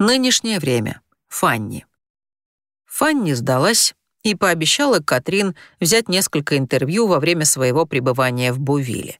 Нынешнее время. Фанни. Фанни сдалась и пообещала Катрин взять несколько интервью во время своего пребывания в Бувиле.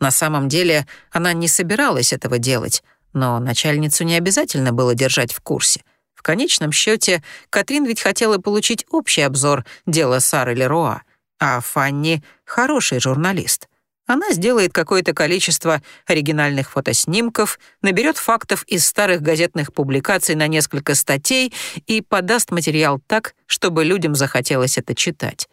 На самом деле она не собиралась этого делать, но начальницу не обязательно было держать в курсе. В конечном счете Катрин ведь хотела получить общий обзор дела Сары Леруа, а Фанни — хороший журналист — она сделает какое-то количество оригинальных фотоснимков, наберет фактов из старых газетных публикаций на несколько статей и подаст материал так, чтобы людям захотелось это читать.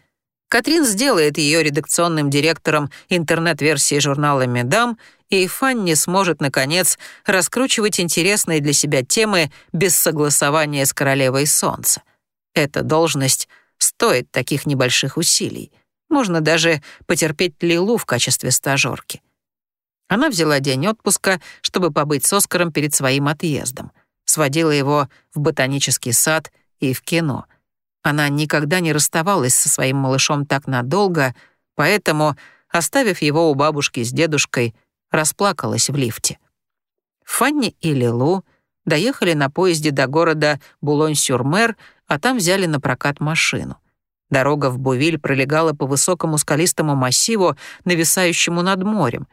Катрин сделает ее редакционным директором интернет-версии журнала «Медам», и Фанни сможет, наконец, раскручивать интересные для себя темы без согласования с Королевой Солнца. Эта должность стоит таких небольших усилий. Можно даже потерпеть Лилу в качестве стажёрки. Она взяла день отпуска, чтобы побыть с Оскаром перед своим отъездом. Сводила его в ботанический сад и в кино. Она никогда не расставалась со своим малышом так надолго, поэтому, оставив его у бабушки с дедушкой, расплакалась в лифте. Фанни и Лилу доехали на поезде до города Булонь-Сюрмер, а там взяли на прокат машину. Дорога в Бувиль пролегала по высокому скалистому массиву, нависающему над морем.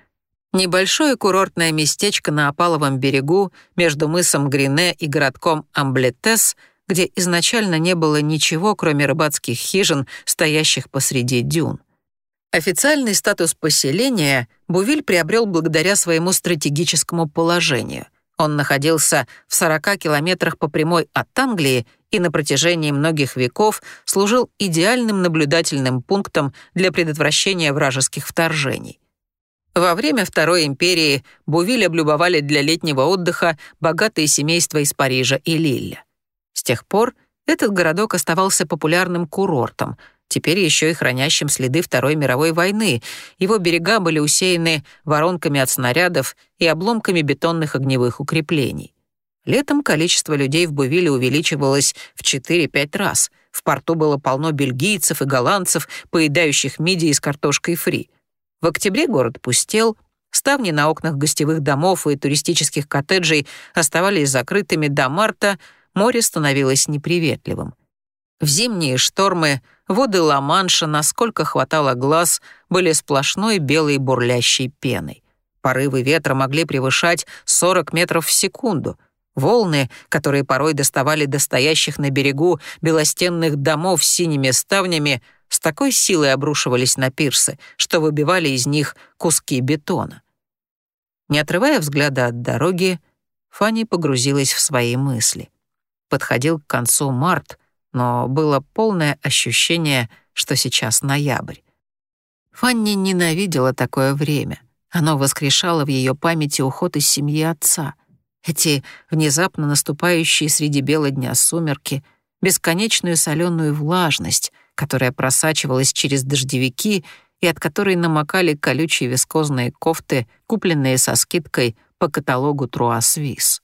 Небольшое курортное местечко на опаловом берегу между мысом Грине и городком Амблетес, где изначально не было ничего, кроме рыбацких хижин, стоящих посреди дюн. Официальный статус поселения Бувиль приобрел благодаря своему стратегическому положению. Он находился в 40 километрах по прямой от Англии и на протяжении многих веков служил идеальным наблюдательным пунктом для предотвращения вражеских вторжений. Во время Второй империи Бувиль облюбовали для летнего отдыха богатые семейства из Парижа и Лилля. С тех пор этот городок оставался популярным курортом, теперь еще и хранящим следы Второй мировой войны. Его берега были усеяны воронками от снарядов и обломками бетонных огневых укреплений. Летом количество людей в Бувиле увеличивалось в 4-5 раз. В порту было полно бельгийцев и голландцев, поедающих мидии с картошкой фри. В октябре город пустел, ставни на окнах гостевых домов и туристических коттеджей оставались закрытыми до марта, море становилось неприветливым. В зимние штормы воды Ла-Манша, насколько хватало глаз, были сплошной белой бурлящей пеной. Порывы ветра могли превышать 40 метров в секунду — Волны, которые порой доставали до стоящих на берегу белостенных домов с синими ставнями, с такой силой обрушивались на пирсы, что выбивали из них куски бетона. Не отрывая взгляда от дороги, Фанни погрузилась в свои мысли. Подходил к концу март, но было полное ощущение, что сейчас ноябрь. Фанни ненавидела такое время. Оно воскрешало в ее памяти уход из семьи отца — эти внезапно наступающие среди бела дня сумерки, бесконечную соленую влажность, которая просачивалась через дождевики и от которой намокали колючие вискозные кофты, купленные со скидкой по каталогу Труа Свис.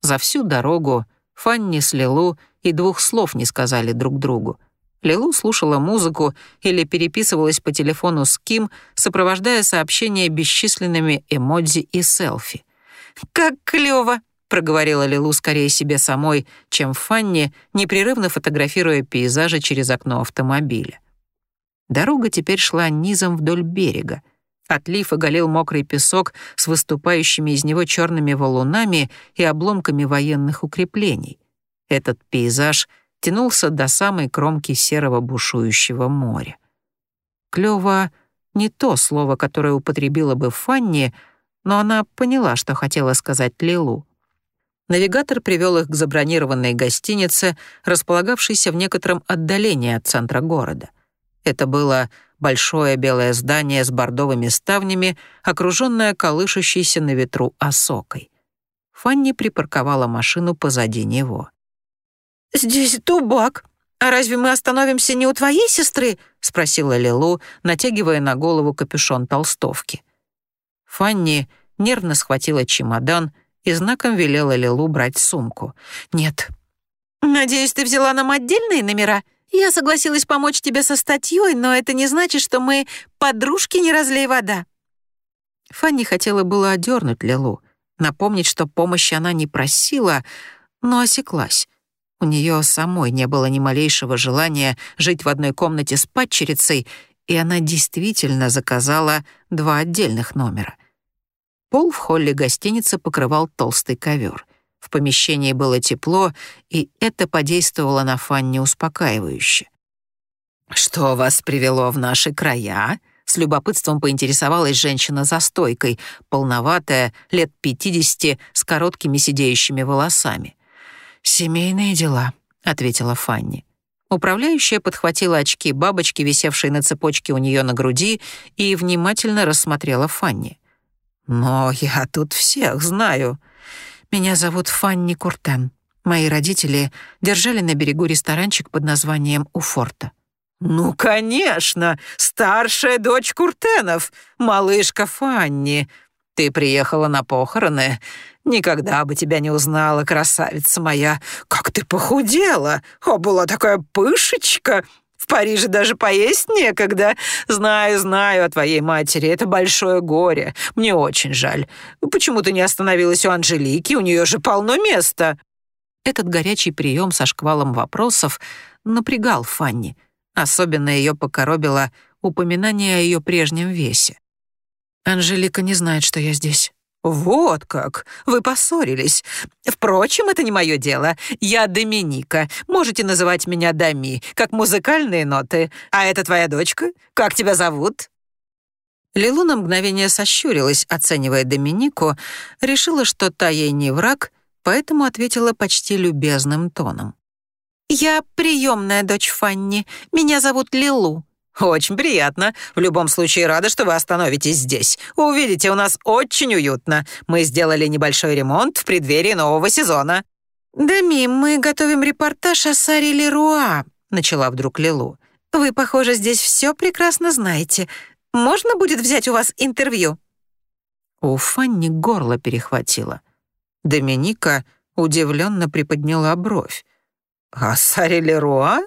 За всю дорогу Фанни с Лилу и двух слов не сказали друг другу. Лилу слушала музыку или переписывалась по телефону с Ким, сопровождая сообщения бесчисленными эмодзи и селфи — «Как клёво!» — проговорила Лилу скорее себе самой, чем Фанни, непрерывно фотографируя пейзажи через окно автомобиля. Дорога теперь шла низом вдоль берега. Отлив оголил мокрый песок с выступающими из него черными валунами и обломками военных укреплений. Этот пейзаж тянулся до самой кромки серого бушующего моря. Клёво — не то слово, которое употребила бы Фанни — но она поняла, что хотела сказать Лилу. Навигатор привел их к забронированной гостинице, располагавшейся в некотором отдалении от центра города. Это было большое белое здание с бордовыми ставнями, окруженное колышущейся на ветру осокой. Фанни припарковала машину позади него. «Здесь дубак. А разве мы остановимся не у твоей сестры?» — спросила Лилу, натягивая на голову капюшон толстовки. Фанни нервно схватила чемодан и знаком велела Лилу брать сумку. «Нет». «Надеюсь, ты взяла нам отдельные номера? Я согласилась помочь тебе со статьей, но это не значит, что мы подружки не разлей вода». Фанни хотела было одернуть Лилу, напомнить, что помощи она не просила, но осеклась. У нее самой не было ни малейшего желания жить в одной комнате с падчерицей, и она действительно заказала два отдельных номера. Пол в холле гостиницы покрывал толстый ковер. В помещении было тепло, и это подействовало на Фанни успокаивающе. «Что вас привело в наши края?» С любопытством поинтересовалась женщина за стойкой, полноватая, лет пятидесяти, с короткими сидеющими волосами. «Семейные дела», — ответила Фанни. Управляющая подхватила очки бабочки, висевшие на цепочке у нее на груди, и внимательно рассмотрела Фанни. «Но я тут всех знаю. Меня зовут Фанни Куртен. Мои родители держали на берегу ресторанчик под названием «У форта». «Ну, конечно! Старшая дочь Куртенов, малышка Фанни. Ты приехала на похороны. Никогда бы тебя не узнала, красавица моя. Как ты похудела! О, была такая пышечка! В Париже даже поесть некогда. Знаю, знаю о твоей матери. Это большое горе. Мне очень жаль. Почему ты не остановилась у Анжелики? У нее же полно места». Этот горячий прием со шквалом вопросов напрягал Фанни. Особенно ее покоробило упоминание о ее прежнем весе. «Анжелика не знает, что я здесь». «Вот как! Вы поссорились. Впрочем, это не мое дело. Я Доминика. Можете называть меня Дами, как музыкальные ноты. А это твоя дочка? Как тебя зовут?» Лилу на мгновение сощурилась, оценивая Доминику, решила, что та ей не враг, поэтому ответила почти любезным тоном. «Я приемная дочь Фанни. Меня зовут Лилу». «Очень приятно. В любом случае рада, что вы остановитесь здесь. Увидите, у нас очень уютно. Мы сделали небольшой ремонт в преддверии нового сезона». «Дами, мы готовим репортаж о Саре Леруа», — начала вдруг Лилу. «Вы, похоже, здесь все прекрасно знаете. Можно будет взять у вас интервью?» У Фанни горло перехватило. Доминика удивленно приподняла бровь. «А Саре Леруа?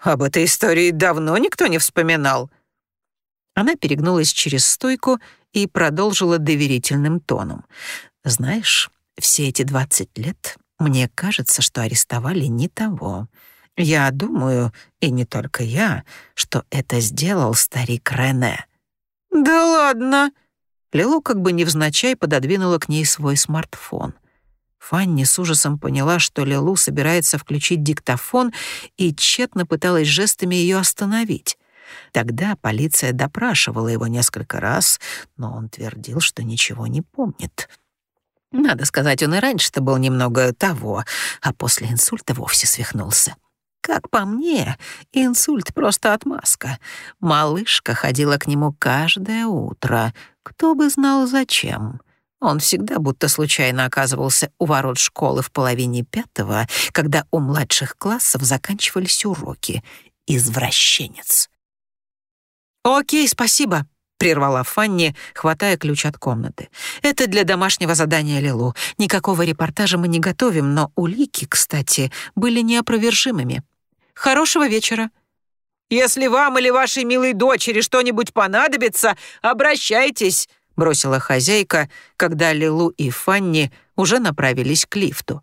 Об этой истории давно никто не вспоминал». Она перегнулась через стойку и продолжила доверительным тоном. «Знаешь, все эти двадцать лет мне кажется, что арестовали не того. Я думаю, и не только я, что это сделал старик Рене». «Да ладно!» Лилу как бы невзначай пододвинула к ней свой смартфон — Фанни с ужасом поняла, что Лилу собирается включить диктофон и тщетно пыталась жестами ее остановить. Тогда полиция допрашивала его несколько раз, но он твердил, что ничего не помнит. Надо сказать, он и раньше-то был немного того, а после инсульта вовсе свихнулся. Как по мне, инсульт — просто отмазка. Малышка ходила к нему каждое утро. Кто бы знал, зачем. Он всегда будто случайно оказывался у ворот школы в половине пятого, когда у младших классов заканчивались уроки. Извращенец. «Окей, спасибо», — прервала Фанни, хватая ключ от комнаты. «Это для домашнего задания Лилу. Никакого репортажа мы не готовим, но улики, кстати, были неопровержимыми. Хорошего вечера». «Если вам или вашей милой дочери что-нибудь понадобится, обращайтесь», бросила хозяйка, когда Лилу и Фанни уже направились к лифту.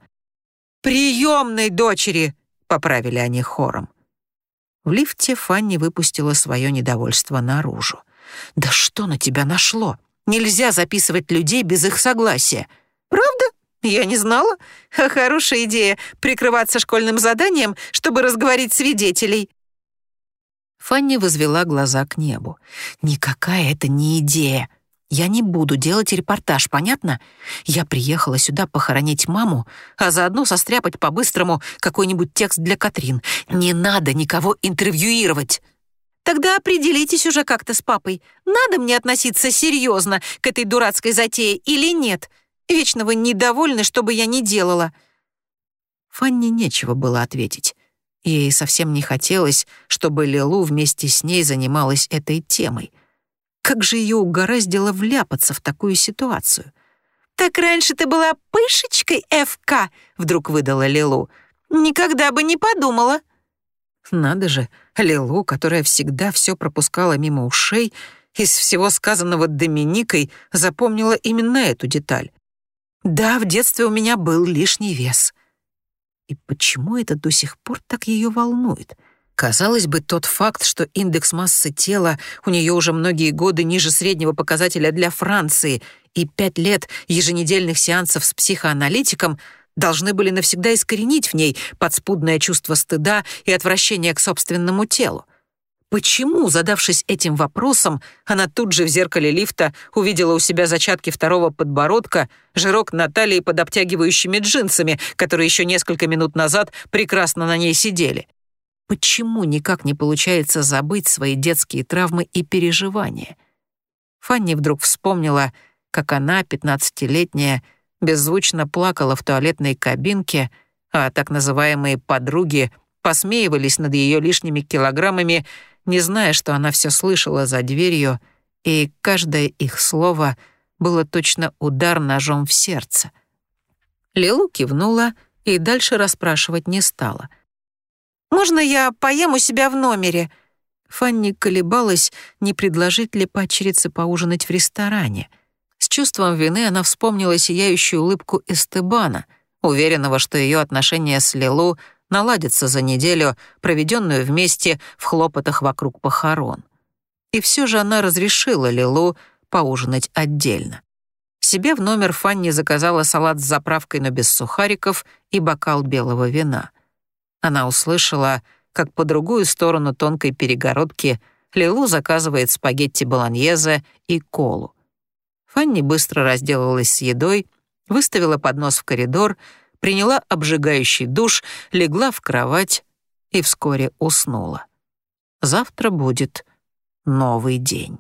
«Приемной дочери!» — поправили они хором. В лифте Фанни выпустила свое недовольство наружу. «Да что на тебя нашло? Нельзя записывать людей без их согласия. Правда? Я не знала. Хорошая идея — прикрываться школьным заданием, чтобы разговорить свидетелей». Фанни возвела глаза к небу. «Никакая это не идея. Я не буду делать репортаж, понятно? Я приехала сюда похоронить маму, а заодно состряпать по-быстрому какой-нибудь текст для Катрин. Не надо никого интервьюировать. Тогда определитесь уже как-то с папой. Надо мне относиться серьезно к этой дурацкой затее или нет? Вечно вы недовольны, что бы я ни делала. Фанни нечего было ответить. Ей совсем не хотелось, чтобы Лилу вместе с ней занималась этой темой — как же ее угораздило вляпаться в такую ситуацию? «Так раньше ты была пышечкой ФК», — вдруг выдала Лилу. «Никогда бы не подумала». Надо же, Лилу, которая всегда все пропускала мимо ушей, из всего сказанного Доминикой запомнила именно эту деталь. «Да, в детстве у меня был лишний вес». И почему это до сих пор так ее волнует? Казалось бы, тот факт, что индекс массы тела у нее уже многие годы ниже среднего показателя для Франции и пять лет еженедельных сеансов с психоаналитиком должны были навсегда искоренить в ней подспудное чувство стыда и отвращения к собственному телу. Почему, задавшись этим вопросом, она тут же в зеркале лифта увидела у себя зачатки второго подбородка, жирок на талии под обтягивающими джинсами, которые еще несколько минут назад прекрасно на ней сидели? Почему никак не получается забыть свои детские травмы и переживания? Фанни вдруг вспомнила, как она, пятнадцатилетняя, беззвучно плакала в туалетной кабинке, а так называемые «подруги» посмеивались над ее лишними килограммами не зная, что она все слышала за дверью, и каждое их слово было точно удар ножом в сердце. Лилу кивнула и дальше расспрашивать не стала. «Можно я поем у себя в номере?» Фанни колебалась, не предложить ли поочередце поужинать в ресторане. С чувством вины она вспомнила сияющую улыбку Эстебана, уверенного, что ее отношения с Лилу — наладится за неделю, проведенную вместе в хлопотах вокруг похорон. И все же она разрешила Лилу поужинать отдельно. Себе в номер Фанни заказала салат с заправкой, но без сухариков, и бокал белого вина. Она услышала, как по другую сторону тонкой перегородки Лилу заказывает спагетти болоньезе и колу. Фанни быстро разделалась с едой, выставила поднос в коридор — приняла обжигающий душ, легла в кровать и вскоре уснула. Завтра будет новый день.